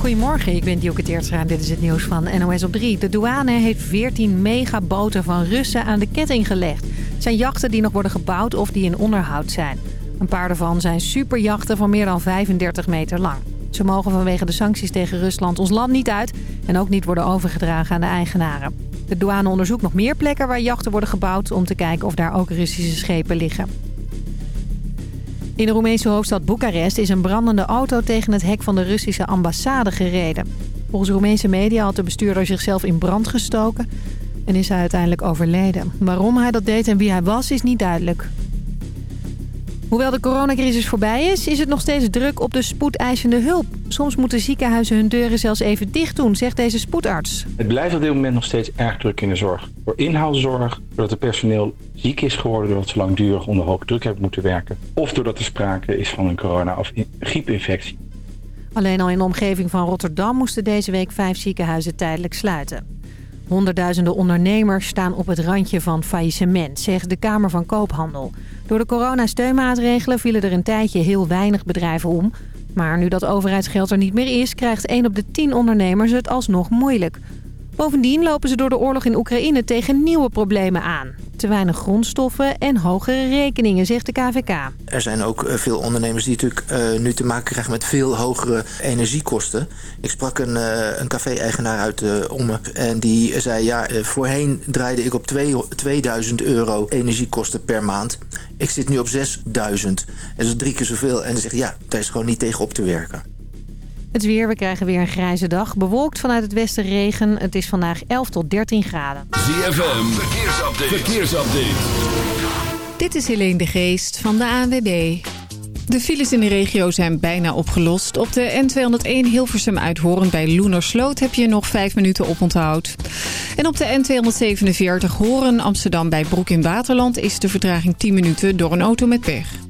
Goedemorgen, ik ben Dielke Teertstra en dit is het nieuws van NOS op 3. De douane heeft 14 megaboten van Russen aan de ketting gelegd. Het zijn jachten die nog worden gebouwd of die in onderhoud zijn. Een paar daarvan zijn superjachten van meer dan 35 meter lang. Ze mogen vanwege de sancties tegen Rusland ons land niet uit... en ook niet worden overgedragen aan de eigenaren. De douane onderzoekt nog meer plekken waar jachten worden gebouwd... om te kijken of daar ook Russische schepen liggen. In de Roemeense hoofdstad Boekarest is een brandende auto tegen het hek van de Russische ambassade gereden. Volgens Roemeense media had de bestuurder zichzelf in brand gestoken en is hij uiteindelijk overleden. Waarom hij dat deed en wie hij was is niet duidelijk. Hoewel de coronacrisis voorbij is, is het nog steeds druk op de spoedeisende hulp. Soms moeten ziekenhuizen hun deuren zelfs even dicht doen, zegt deze spoedarts. Het blijft op dit moment nog steeds erg druk in de zorg. Door inhaalzorg, doordat het personeel ziek is geworden... doordat ze langdurig onder hoge druk hebben moeten werken... of doordat er sprake is van een corona- of griepinfectie. Alleen al in de omgeving van Rotterdam moesten deze week vijf ziekenhuizen tijdelijk sluiten. Honderdduizenden ondernemers staan op het randje van faillissement, zegt de Kamer van Koophandel. Door de coronasteunmaatregelen vielen er een tijdje heel weinig bedrijven om. Maar nu dat overheidsgeld er niet meer is, krijgt 1 op de 10 ondernemers het alsnog moeilijk. Bovendien lopen ze door de oorlog in Oekraïne tegen nieuwe problemen aan. Te weinig grondstoffen en hogere rekeningen, zegt de KVK. Er zijn ook eh, veel ondernemers die natuurlijk uh, nu te maken krijgen met veel hogere energiekosten. Ik sprak een, uh, een café-eigenaar uit Ommen en die zei... ja, voorheen draaide ik op twee, 2000 euro energiekosten per maand. Ik zit nu op 6000. En dat is drie keer zoveel. En ze zegt, ja, daar is gewoon niet tegen op te werken. Het weer, we krijgen weer een grijze dag. Bewolkt vanuit het westen regen. Het is vandaag 11 tot 13 graden. ZFM, verkeersupdate. verkeersupdate. Dit is Helene de Geest van de ANWB. De files in de regio zijn bijna opgelost. Op de N201 Hilversum uit Hoorn bij Loenersloot heb je nog 5 minuten op onthoud. En op de N247 Hoorn Amsterdam bij Broek in Waterland is de vertraging 10 minuten door een auto met pech.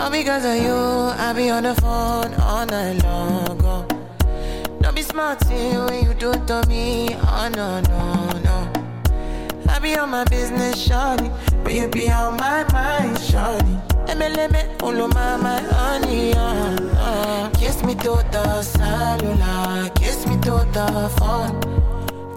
All because of you, I be on the phone all night long. Oh. Don't be smart when you do to me. Oh no, no, no. I be on my business, shawty. But you be on my mind, shawty. MLM, follow my honey, uh, uh. Kiss me through the cellular, kiss me through the phone.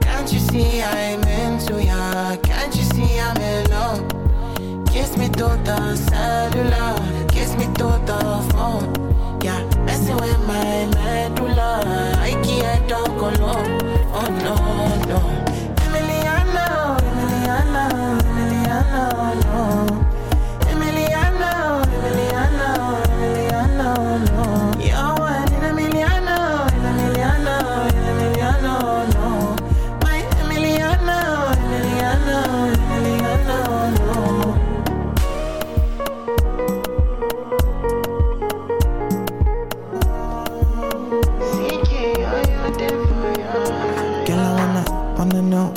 Can't you see I'm into ya? Can't you see I'm in love? Kiss me through the cellular Text me to the phone. Yeah, messing with my medulla. I can't talk alone. Oh no, no. Emiliano, Emiliano, Emiliano.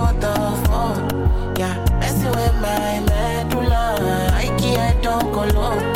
what? Yeah, messing with my medulla. I can't don't go low.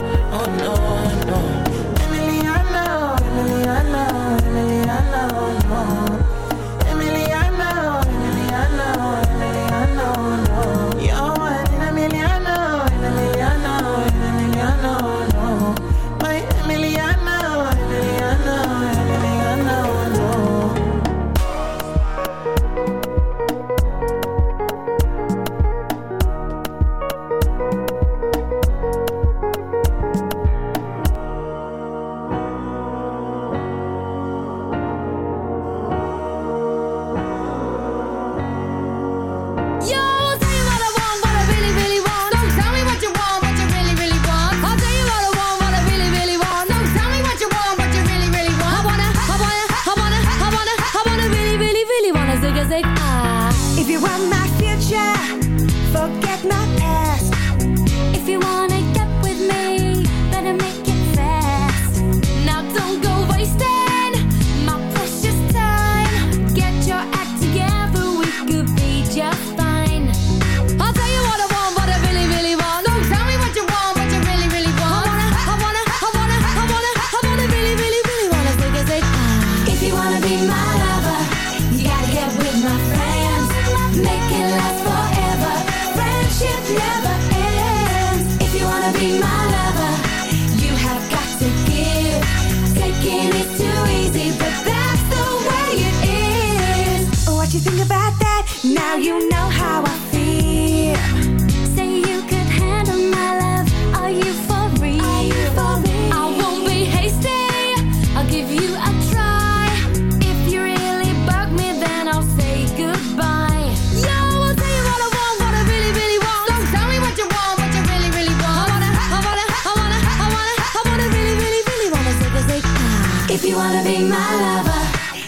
you wanna be my lover.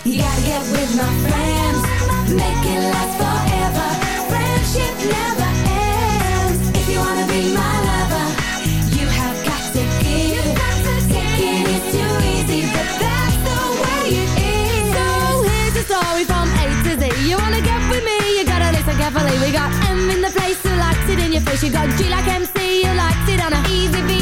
You gotta get with my friends. Make it last forever. Friendship never ends. If you wanna be my lover You have got to give. Taking is too easy But that's the way it is. So here's the story from A to Z. You wanna get with me? You gotta listen carefully. We got M in the place. Who likes it in your face. You got G like MC You likes it on a easy beat.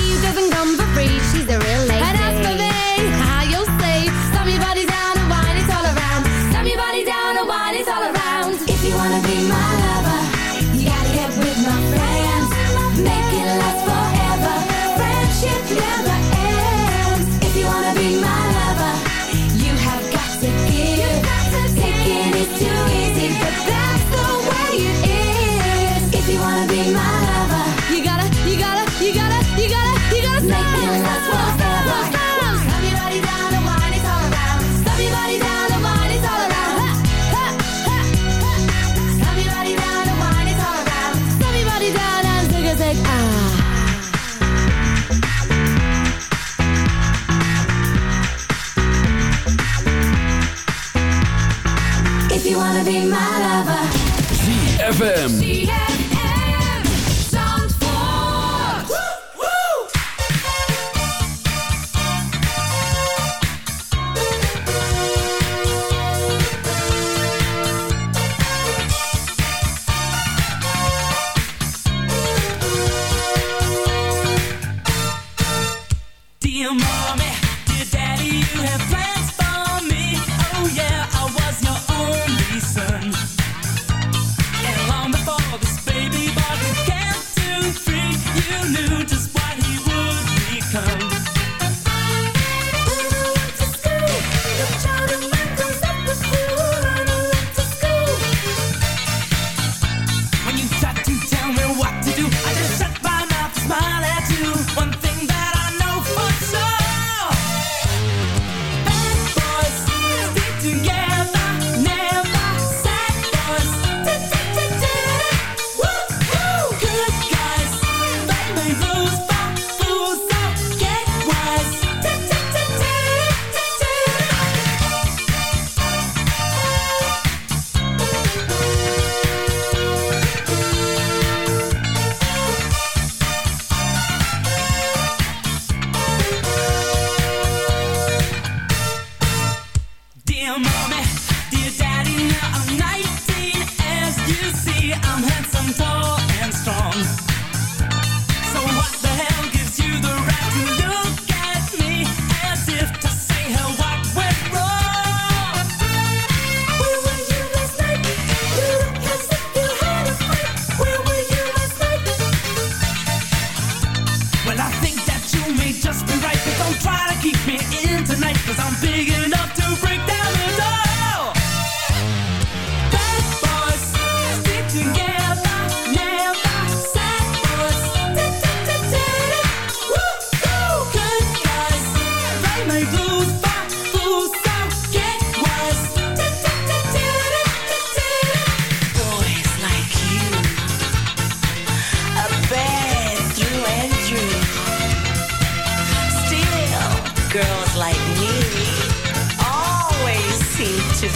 ZFM.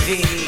TV.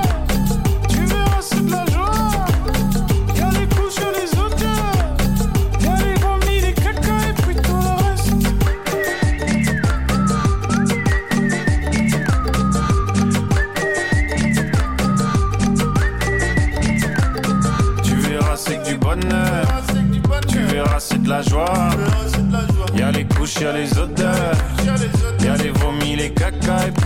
bouche, y'a les odeurs. Y'a les vomis, les caca et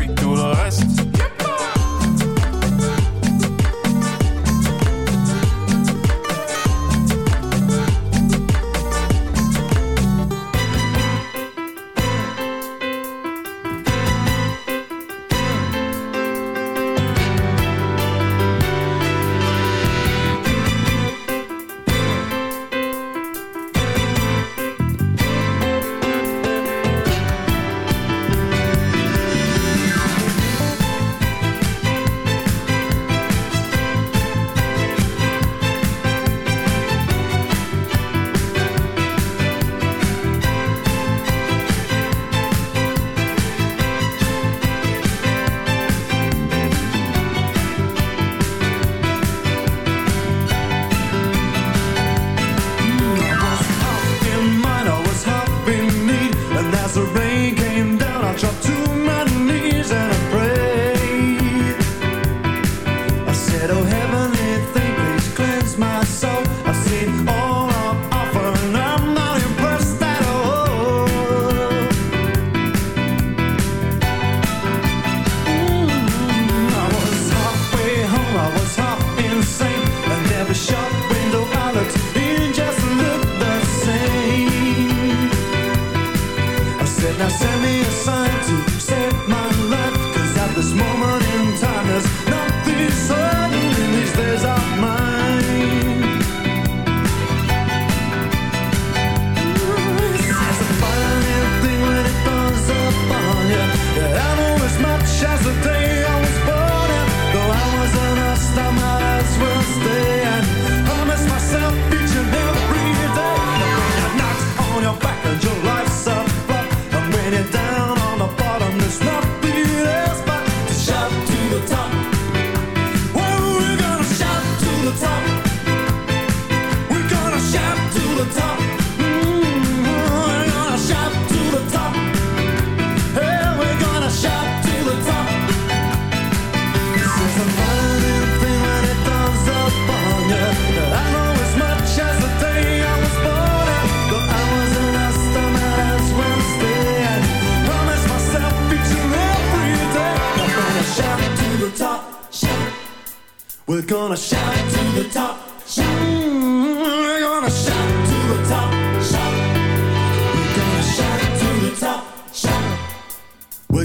the rain.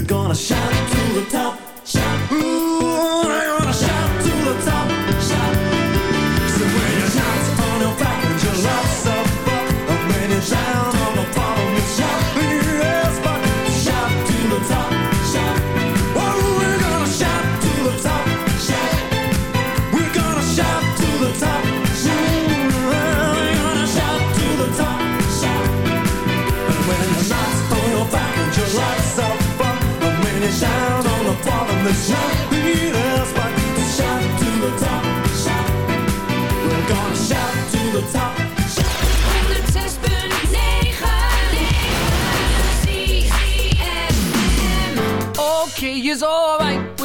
We're gonna shout to the top.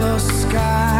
yellow sky.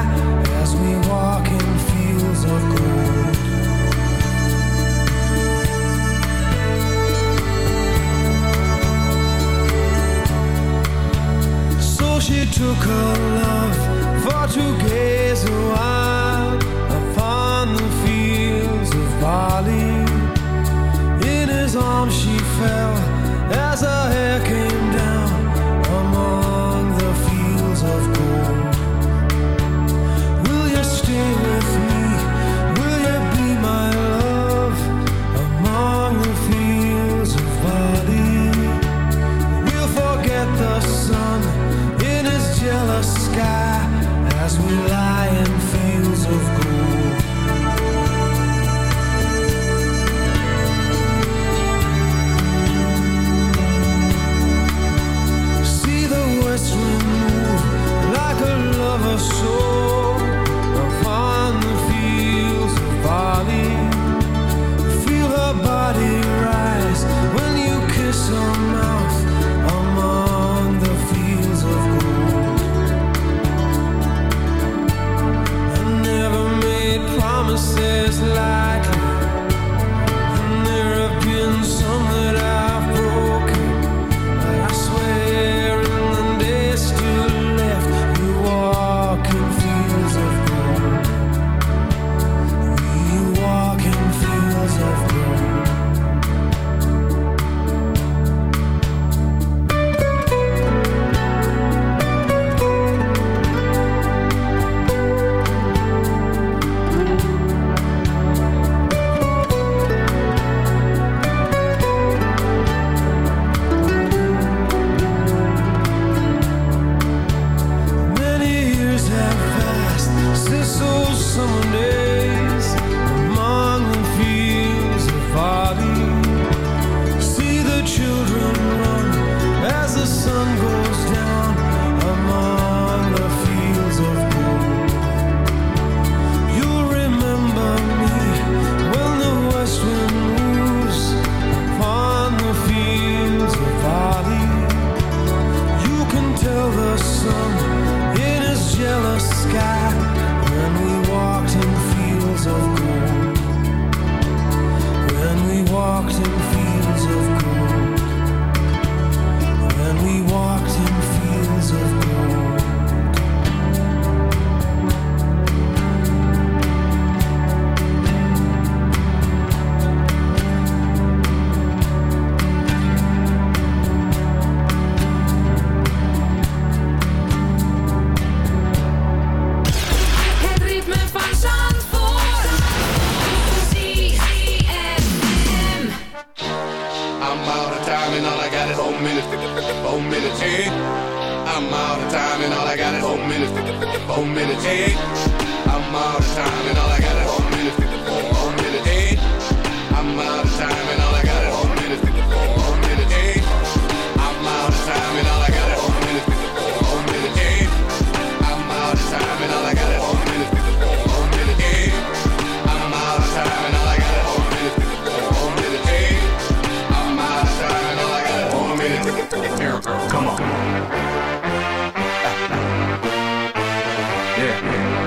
Yeah.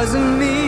wasn't me.